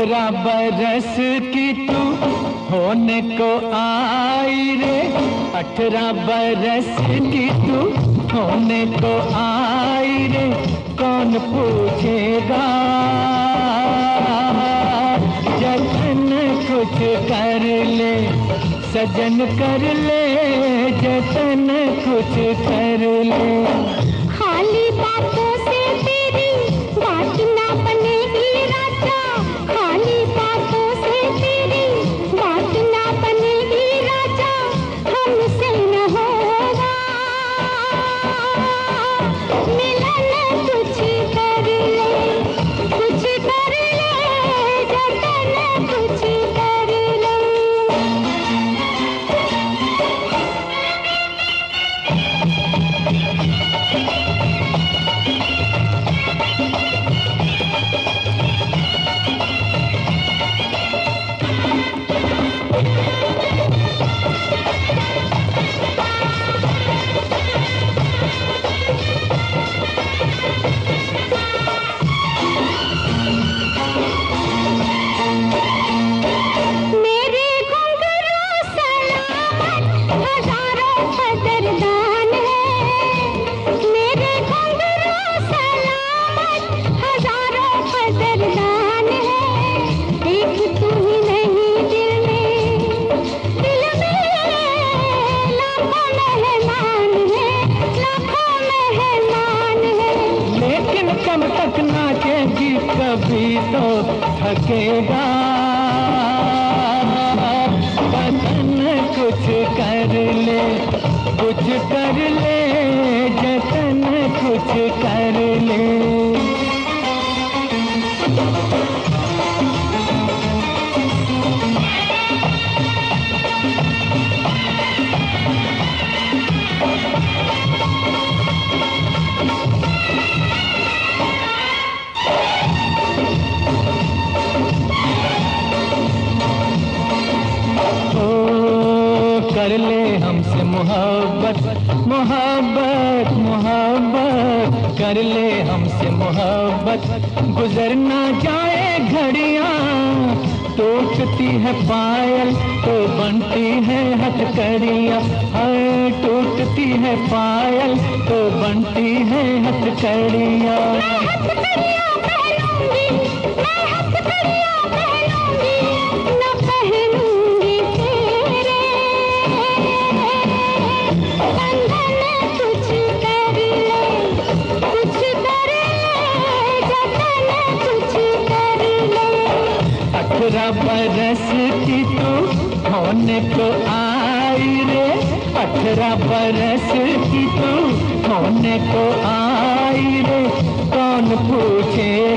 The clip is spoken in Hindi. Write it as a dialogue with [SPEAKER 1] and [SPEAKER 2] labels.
[SPEAKER 1] अठारह बरस की तू होने को आई रे। अठरा बरस की तू होने को आई रे। कौन पूछेगा? जतन कुछ कर ले, सजन कर ले, जतन कुछ कर ले। कब तक नाचेगी कभी तो थकेगा। कुछ कर ले कुछ कर ले। कर ले हमसे मोहब्बत मोहब्बत मोहब्बत। कर ले हमसे मोहब्बत, गुजर ना जाए घड़ियाँ। टूटती है पायल तो बनती है हथकड़ियाँ। हाय टूटती है पायल तो बनती है हथकड़ियाँ। अठारह बरस की तू होने को आई रे? अठारह बरस की तू होने को आई रे? कौन पूछे